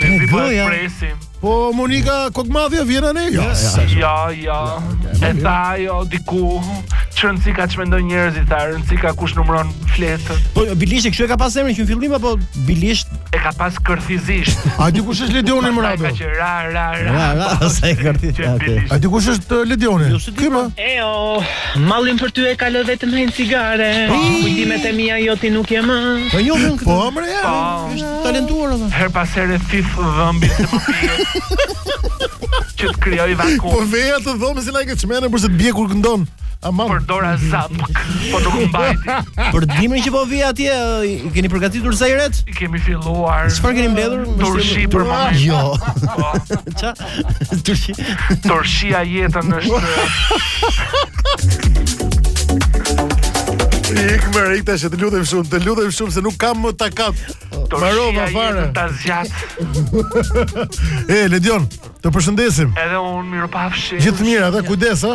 ne atë po presim. Po Monika Kokmadhja vjen ne? Jo, jo, jo. E tha ajo diku, ç'rëndsi ka ç'mendojnë njerëzit, tha rëndsi ka kush numëron fletët. Po jo, Bilisht kështu e ka pas emrin që në fillim apo Bilisht e ka pas kërthizisht. A di kush është Ledioni Murado? Ka ra ra ra. Ra ra, sa e kërthit. A di kush është Ledioni? Jo, Ky më. E, mallin për ty e ka lë vetëm një cigare. Po. Kujtimet e mia jo ti nuk je më. Po jo, po më. Po. Talentuar vallaj. Herë pas here thith dhëmbin se po pihet. Që të krijojë vakum. Po veja të dhëmbin se na ke çmendur se të bie kur këndon. Aman. Përdora zamkë, po nuk mbajti. Për dimrin që po vjen atje, i keni përgatitur zairet? Kemi filluar. Çfarë keni mbledhur? Turshi për momentin. Jo. Po. Turshi. Turshia jetën është Ik më, ik tashi të lutem shumë, të lutem shumë se nuk kam më takat. Mbarova fare. Ta zgjat. e Ledion, të përshëndesim. Edhe unë mirëpafshi. Gjithë të mirat, edhe kujdes, ha.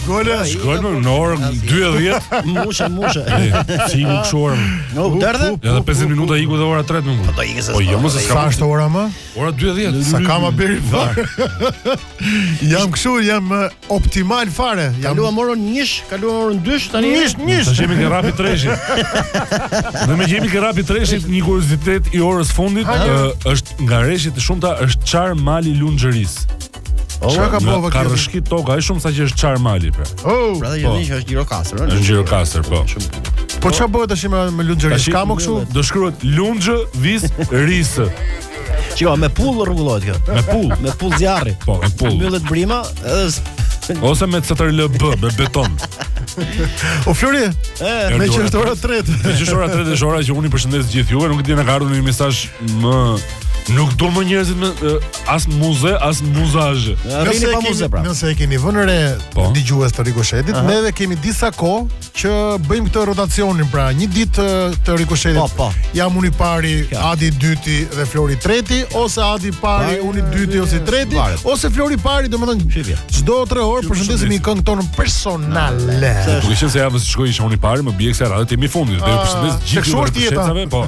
Shkolla, shkolla po në orën 12. Mushe, mushe. Si i kushuar. No, derdhe. Edhe 50 minuta iku dhe ora 3 më vonë. Po ikën. Po jo, mos se s'ka. Sa ora më? Ora 12. Sa kam bërë fare. Jam kështu, jam optimal fare. Kaluam orën 1, kaluam orën 2 tani. 1, 1. Tash jemi në rapi 3. Dhe meqë jemi në rapi 3, një kuriozitet i orës së fundit është nga reshjet e shumta është çar mali i Lunxhërisë. Oh, Çka ka bova kjo? Ka rrëshqit toka, ai shumë sa që është çar mali pra. Oh, pra dhe po. që është Gjirokastër, është Gjirokastër, po. Po çfarë bëhet tash me me Lunxhëri? Ka më kështu? Do shkruhet Lunxhë vis risë. Shiko, me pull rregullohet kjo? Me pull, me pull zjarri. Po, me pull. Mbyllet brima, edhe ose me cëtër LB, me beton. O Flori, meqë është ora 3. Meqë është ora 3 dhe është ora që unë i përshëndes gjithë juve, nuk e di në ka ardhur një mesazh më Nuk duan njerëzit më e, as muze, as mesazh. Rrini pa muze pra. Nëse e keni vënë re Po. dëgjues të Rikoshetit, neve kemi disa kohë që bëjmë këtë rotacionin, pra një ditë të- të Rikoshetit. Po, po. Jam unë i pari, Adi i dyti dhe Flori i treti, ose Adi i pari, unë i dyti ose i treti, Varet. ose Flori i pari, domethënë Shifje. çdo 3 orë përshëndesim me një këngë tonë personale. Duke qenë se javën që shkoi isha unë i pari, më bie kësaj radhe të jem i fundit. Dhe ju përshëndes gjithë tek shorti jeta. rikoshetave, Po.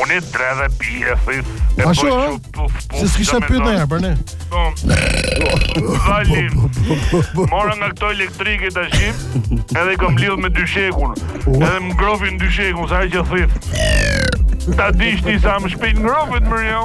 Unë dredh e pi e thith e po Ashtu, ha? Se s'kisha pyet ndonjëherë për ne. Po. Lali. Mora nga këto elektrike tash. Edhe i kam lidh me dyshekun. Edhe më ngrofin dyshekun sa që thith. Ta dish ti sa më shpejt ngrofet mër jo.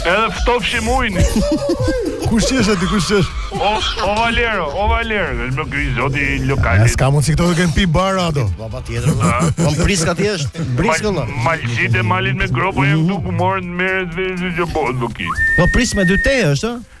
Edhe ftofshin ujin. Kush je aty kush je? O o Valero, o Valero, është në krizë i zoti i lokalit. S'ka mundësi këto të kenë pi bar ata. Po patjetër. Po priska ti është, briska më. Malësit e malin me gropa janë këtu ku morën merret vetë që po do ki. Po pris me dy te është, ë?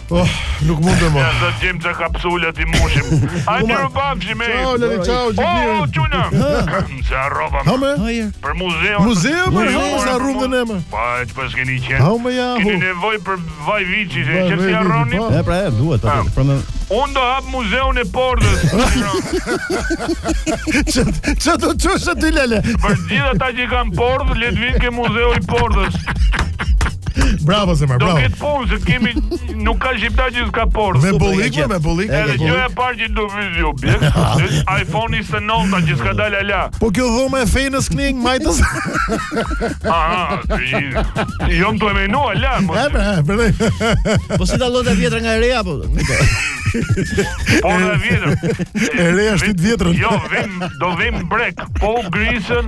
Oh, nuk mund të më. Do të gjem ca kapsula t'i mushim. Ai më bamshi me. Ciao, Lali, ciao, oh, gjithë të mirat. Oh, çuna. Se arroba. Ha më. Për muzeun. Muzeu më rrova sa rrugë në më. Pa, ti pas keni qenë. Ha më ja. Keni nevojë për vaj viçi, se çfarë si arroni? Po, pra, duhet atë. Ah. Pra më. Unë do hap muzeun e Pordhës. Ça do të çosh aty Lali? Për gjithë ata që i kanë pordhë, le të vinë ke muzeu i Pordhës. Bravo zemër, bravo. Do ketë punë, se kemi, nuk ka shqiptar që s'ka pordhë. Me bollëk, me bollëk. Edhe gjëja e parë që do vesh si objekt, iPhone i së nënta që s'ka dalë ala. Po kjo dhoma e fenës kthehuni, majtës. Aha, jo më të e mejnu ala. E, bre, bre. Po si dallohet e vjetra nga e reja, po. Po në vjetër E reja është të vjetër Jo, vim, do vim brekë të grisur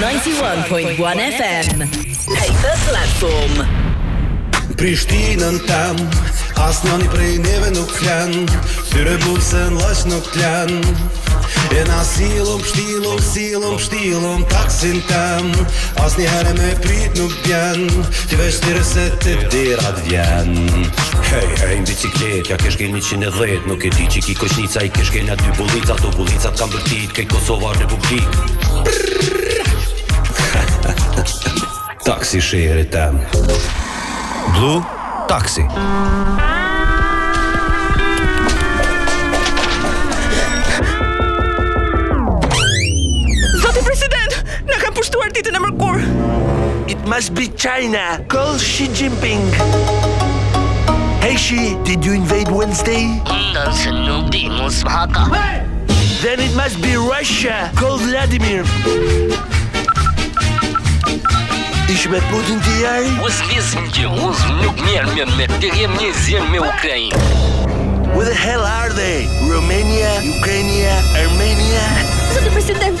91.1 FM Hey, the platform Prishtinën tam As njani prej neve nuk klen Tyre busën lash nuk klen E na sillum, pshtillum, sillum, pshtillum Taksin tem Asnjëherë me prit nuk bjen Ti vesh tire se të dera vjen Hej, hej, në biciklet Ja kesh geni Qind e dhjetë nuk e di çiki koçnica i kish ken dy bullica ato bullicat kanë bërtit hej Kosova Republik Taksi shejere tem Blu Taksi Na kanë pushtuar ditën e mërkurë. It must be China. Call Xi Jinping. Hey Xi, did you invade Wednesday? Ndan se nuk di mos më ha k. Then it must be Russia. Call Vladimir. Ish me Putin ti? Mos bezdis që unë nuk merrem me ta jam i zënë me Ukrainën. Where the hell are they? Romania, Ukraine, Armenia? Zoti president,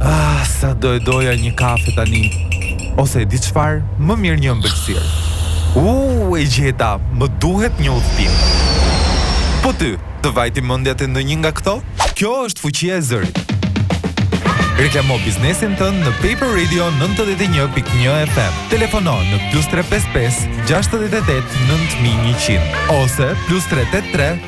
Ah, sa do e doja një kafe tani. Ose e di çfarë, më mirë një ëmbëlsirë. U, e gjeta, më duhet një udhëtim. Po ty, të vajti mendja te ndonjë nga këto? Kjo është fuqia e zërit. Reklamo biznesin tënd në Paper Radio 91.1 FM. Telefono në +355 68 9100 ose +383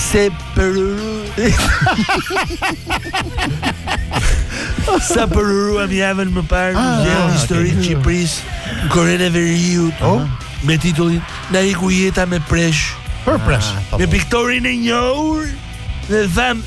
Sapo përuru Sa përuruam javën më parë ah, Në ah, Historik okay. Shqipërisë Në Korenë e Veriut oh? Me titullin Na iku jeta me presh Për presh ah, Me piktorin e njohur Dhe tham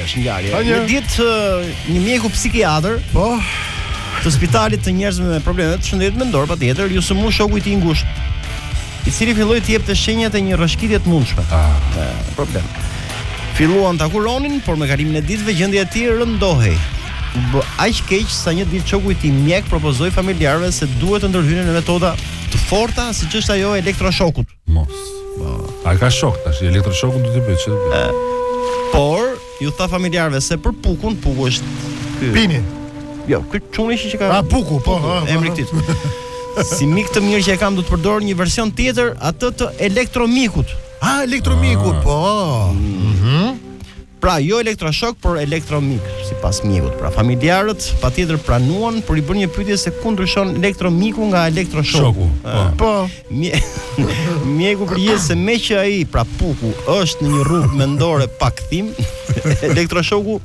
Është ngjarje. Një ditë një mjeku psikiatër, po, të spitalit të njerëzve me probleme të shëndetit mendor patjetër, iu sëmur shoku i tij i ngushtë, i cili filloi të jepte shenjat e një rrëshqitje të mundshme. Ah, problem. Filluan ta kuronin, por me kalimin e ditëve gjendja e tij rëndohej. U bë aq keq sa një ditë shoku i tij mjek u propozoi familjarëve se duhet të ndërhynin me metoda të forta siç është ajo e elektroshokut. Mos. Po. A ka shok tash? Elektroshoku do të bëjë çfarë do bëjë? Por iu tha familjarëve se për Pukun, Puku është ky. Pini. Jo, ky çuni që ka. A Puku, po, po, po. Emri i këtij. Si mik të mirë që e kam do të përdor një version tjetër atë të elektromikut. Ah, elektromiku, po. Mhm. Pra, jo elektroshok, por elektromik, sipas mjekut. Pra, familjarët patjetër pranuan, por i bënë një pyetje se ku ndryshon elektromiku nga elektroshoku. Po. po. Mje... mjeku përgjigjet se meqë ai, pra puku, është në një rrugë mendore pa kthim, elektroshoku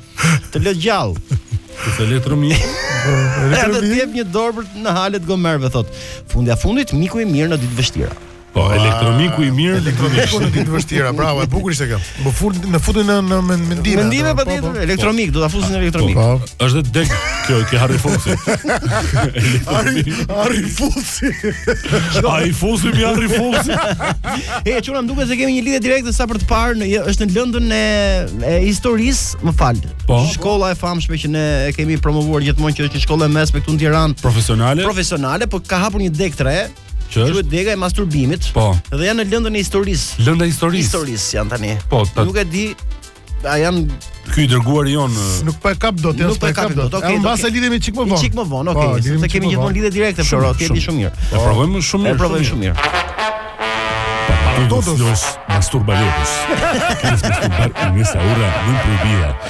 të lë gjallë. Kurse elektromiku edhe të jep një dorë për në ahiret gomerve thot Fundja fundit, miku i mirë në ditë vështira Po ah, elektromiku i mirë, elektromiku në ditë vështira, bravo, e bukur ishte kjo. Më fut në, futin në në mendime. Mendime po, patjetër, po, po. elektromik, do ta fusin në elektromik. Po, është degë kjo që harri fusi. Harri, harri fusi. Ai fusi mi harri fusi. E çuna më duket se kemi një lidhje direkte sa për të parë në është në lëndën e, e historisë, më fal. Po. Shkolla e famshme që ne e kemi promovuar gjithmonë që është një shkollë e mesme këtu në Tiranë. Profesionale. Profesionale, po ka hapur një degë të re, Që është quhet dega e masturbimit. Po. Dhe janë në lëndën e historisë. Lënda e historisë. Historisë janë tani. Po, ta- Nuk e di a janë Ky i dërguari jonë. ë, Nuk po e kap dot, Nuk po e kapim dot, okay, Mbase okay. lidhemi çik më vonë. çik më vonë, okay, Po, lidhemi sepse çik kemi më gjithmonë vonë. lidhje direkte Floro, ti e di shumë mirë. E provojmë shumë E mirë. provojmë shumë mirë. Todos. Los masturbadores. Quieres masturbar en esta hora no prohibida.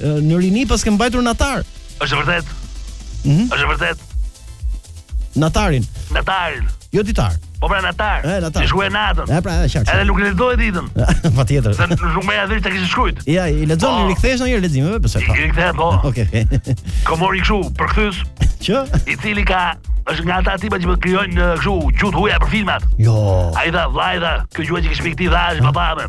Në rini paske mbajtur natar. Është vërtet. Mhm. Është vërtet. Natarin. Natarin. Jo ditar. Po pra natar. E, natar. Shkruan natën. E pra, qartë. Edhe nuk lexohet ditën. Patjetër. Se në gjumë duhet ta kish shkruajt. Ja, i lexon, po. i rikthesh ndonjëherë leximeve, pse ka? I rikthesh po. Okej. Ka, more, kshu për kthys. Që? I cili ky është nga ata tipa që më krijojnë kështu gjuhë huaja për filmat. Jo. Ai dha vllai dha, kjo gjuhë që ke shpik ti dha, është babamë.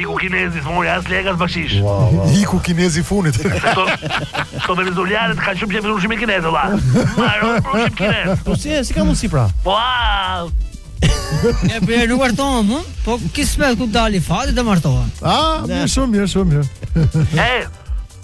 Iku kinezi s'mori as lek as bakshish. Iku kinezi funit. Këto venezuelianet e kanë shumë qejf ushqimin kinez vlla. Marrin ushqim kinez. Po si si ka mundsi pra? Po a Ne po nuk martohemi? Po kismet ku t'dali fati të martohen. Ah, mirë shumë, mirë shumë, mirë. Hey,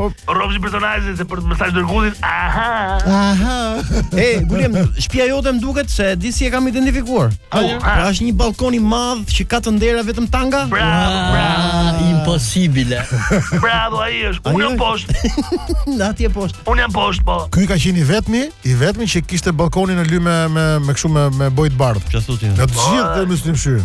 Po rrofshi personazhin se për mesazh dërguesin. Aha. Aha. E, Gulim, shtëpia jote më duket se di si e kam identifikuar. Po, pra është një balkon i madh që ka të ndera vetëm tanga? Bravo, ah, bravo. Impossible. bravo, ai është. Unë jam poshtë. Na ti je poshtë. Unë jam poshtë, po. Ky ka qenë i vetmi, i vetmi që kishte balkonin e lymë me me kështu me me bojë të bardhë. Çfarë thotë? Në të gjithë Myslym Shyrin.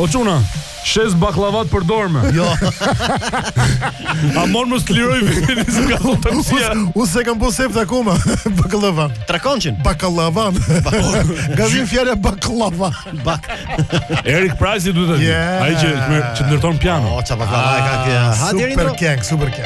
O çuna, shes baklavat përdorme. Jo. A mor mos liroj vini se ka thonë taksia. Unë s'e kam bo seft akoma. Baklavan. Trakonçin. Baklavan. Nga vjen fjala baklava. Bak. Erik Price duhet ta dijë. Ai që që ndërton piano. O ça bakllava e ka kjo. Ha deri në. Super keng, super keng.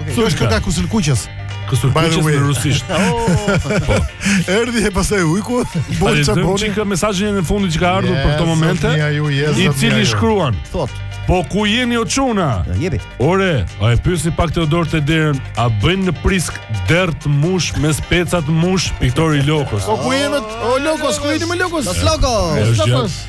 Okay. Kjo është kënga Kësulëkuqes. Kësulëkuqes në rusisht. Po. Erdhi edhe pastaj ujku, bën çaboni. Ai ka mesazhin e fundit që ka ardhur për këto momente. I cili shkruan. Thotë. Po ku jeni o çuna? Jepi. Ore, a e pyesni pak Teodor te dera, a bëjnë në prisk dert mush me specat mush piktori Lokos. Po ku jemi o Lokos, ku jemi Lokos? Lokos.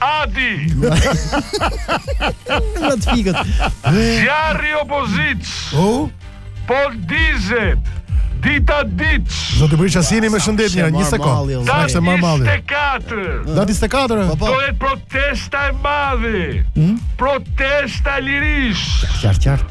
Adi! Në të fikët. Zjarri opozitës! O? Po ndizet! Dita-ditës! Zoti Priçasini me shëndet një, një sekondë. Da të marë mali. Datë Datë njëzet e katër. Po, po. Do jetë protesta e madhe. Hmm? Protesta e lirisë. Qartë, qartë.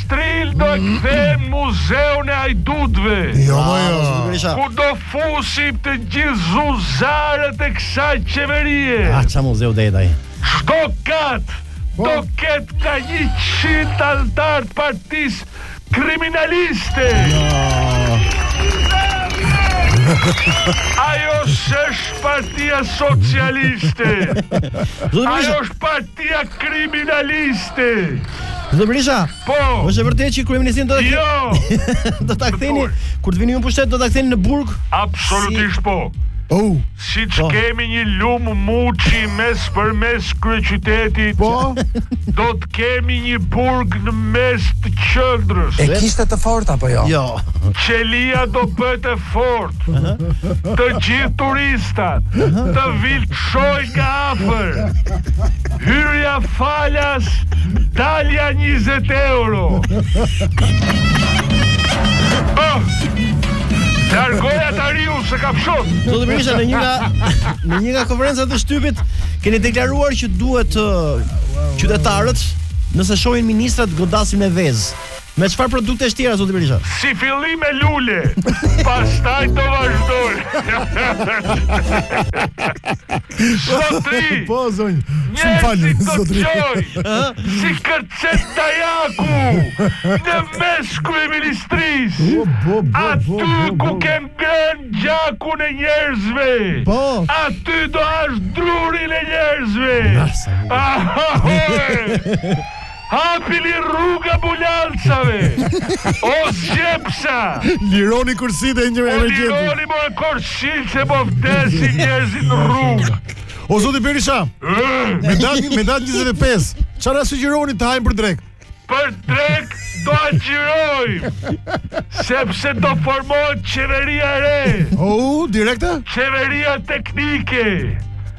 Stril do e kthejmë muzeun e hajdutëve. Jo më jo. Ku do fusim të gjithë zuzarët e kësaj qeverie. Ah, ça muzeu dhe edaj. Çdo kat, po. do ketë nga një qind anëtarë të partisë kriminaliste. Jo. Ajo s'është partia socialiste. Ajo është partia kriminaliste! Zoti Berisha. Po. Është e vërtetë që kryeministrinë do të Jo. do ta ktheni kur të vini ju në pushtet do ta ktheni në burg? Absolutisht po. Oh, siç po. kemi një lumë muti mes për mes kryeqytetit, po? do të kemi një burg në mes të qendrës. E kishte të fortë, apo jo? Jo. Qelia do bëhet e fortë. Të gjithë turistët Të vijnë shohin nga afër Hyrja falas Dalja 20 euro Oh! Largohet i riu se ka peshuar Do të përmisa në një nga Në një nga konferencat e shtypit Keni deklaruar që duhet uh, Qytetarët Nëse shohin ministrat t'i godasin me vezë Me çfarë produktesh tjera zoti Berisha? Si fillim me lule, pastaj do vazhdoj. Zotri. Po zonj. Shumë, falë zotri. Si kërcet dajaku në mes kryeministrisë. Aty ku ke ngrënë gjakun e njerëzve. Po. Aty do hash drurin e njerëzve. Aha. Hapini rrugë ambulancave! O zgjebsa! Lironi korsitë e emergjencës. Po lironi more korsitë se po vdesin njerëzit në rrugë. O zoti Berisha, me datë me datë 25, çfarë sugjeroni të hajmë për drekë? Për drekë do agjërojmë. Sepse do formohet qeveria e re. Oh, direkt? Qeveria teknike.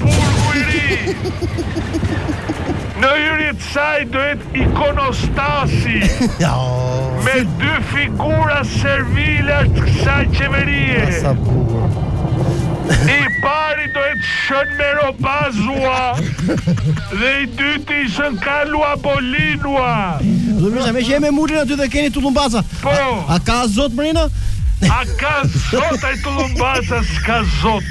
Burgu i ri! Në hyrje të saj dohet ikonostasi me dy figura servila të kësaj qeverie. I pari dohet Shën Mero Bazua dhe i dyti Shën Karlo Bolinua. Zoti Berisha, meqë jemi e murin aty dhe keni tullumbaca. Po. A, a ka zot Berisha? A ka zot ai tullumbaca s'ka zot.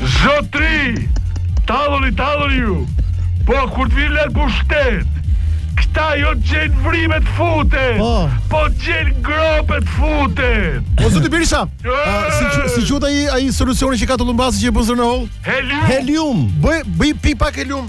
Zotri, taloni, taloni ju. Po, kur të vijë në pushtet, këta jo të gjenë vrimë të futet, po, po të gjenë gropë të futet. Po, zoti Berisha, si, që, si quhet ai, ai solucioni që ka tullumbaci që e bën zërin e hollë? Helium. Helium. Bëj, bëj pi pak helium.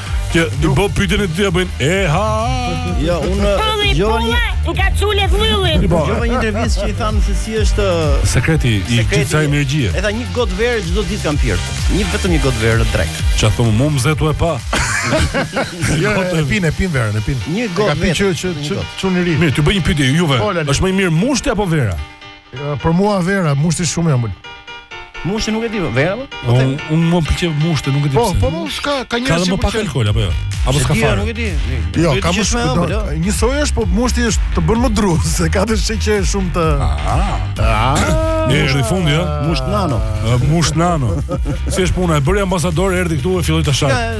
Që të bëj pyetjen e dytë, bëjnë e ha. Jo, unë dëgjova një nga çule vëllë. Dëgjova një intervistë që i thanë se si është sekreti i kësaj energjie. E tha një gotë verë çdo ditë kam pirë. Një vetëm një gotë verë në drekë. Ça thon mu m'zë tu e pa. Jo, e pin, e pin verën, e pin. Një gotë. Ka pin që që çuniri. Mirë, t'ju bëj një pyetje juve. Është më i mirë mushti apo vera? Për mua vera, mushti shumë i ëmbël. Mushti nuk e di, vera apo? po unë un, më pëlqej mushti, nuk e di po, pse. Po, po, s'ka, ka një si. Ka më pak alkool apo jo? Apo s'ka fare? Nuk e di. Jo, ka më shumë. Jo. Një soj është, po mushti është të bën më dru, se ka të sheqer shumë të. Ah. Ah. Ne është i fundi, ja? Muç Nano. Muç Nano. Si është puna? E bëri ambasador, erdhi këtu e filloi të shajë.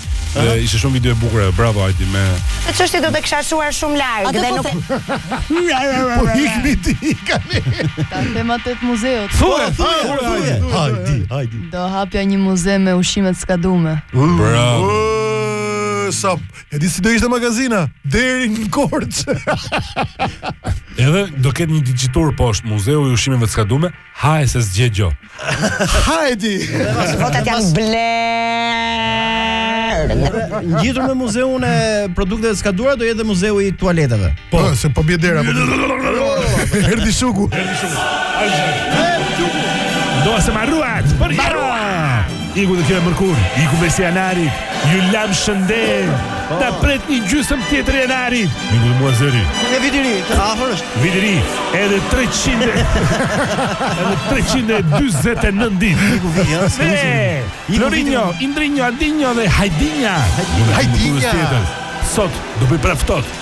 Dhe ishte shumë video e bukur, bravo Aldi me. Këtë çështje do të kisha çuar shumë larg Atë dhe po nuk Po ikni ti, i kanë. Ta them atë të muzeut. Thuaj, thuaj, hajde, hajde, hajde. Do hapia një muze me ushqime të skadume. Bravo. Sa, e di si do ishte magazina, deri në Korçë. Edhe do ketë një diçiturë poshtë muzeu i ushqimeve të skadume. Haje se s'gjen gjo. Haje ti. Votat janë ble. Ngjitur me muzeun e produkteve të skaduara do jetë dhe muzeu i tualeteve. Po, po se po bie dera. Po. Erdhi Shuku. Erdhi Shuku. Do se marruat. Për Iku dhe kjo e mërkur, iku mesi janarit, i lam shëndenë, po. na pret një gjysëm tjetër janari. Iku dhe mua zëri. E Viti i Ri, afër është. Viti i Ri, edhe 300, edhe 349 ditë. Iku Viti i Ri, ja, së vizë. Florinjo, Indrinjo, Adinjo dhe Hajdinja. Hajdinja. Hajdinja. Sot, do bëj praftot.